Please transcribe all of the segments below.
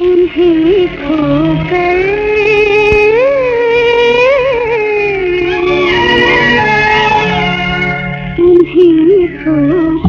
उन्हें खोकर उन्हें खोकर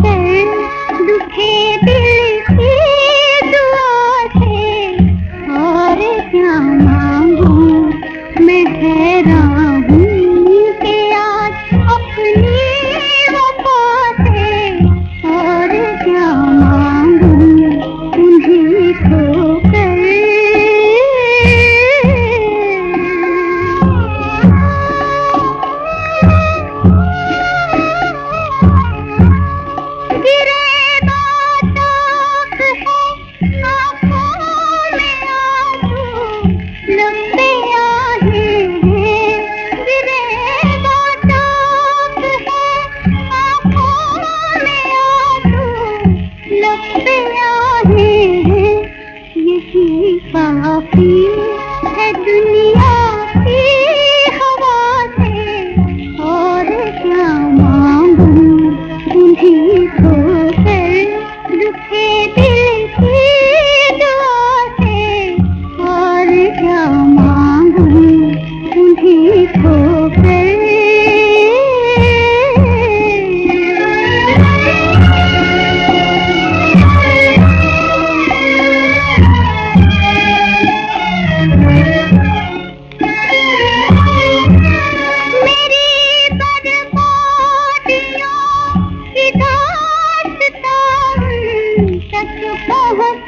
लंबे हैं। यही काफ़ी है दुनिया की हवा से और क्या मांगू उन्हीं खोकर दुखे दिल की दुआ से और क्या मांगू उन्हीं मेरी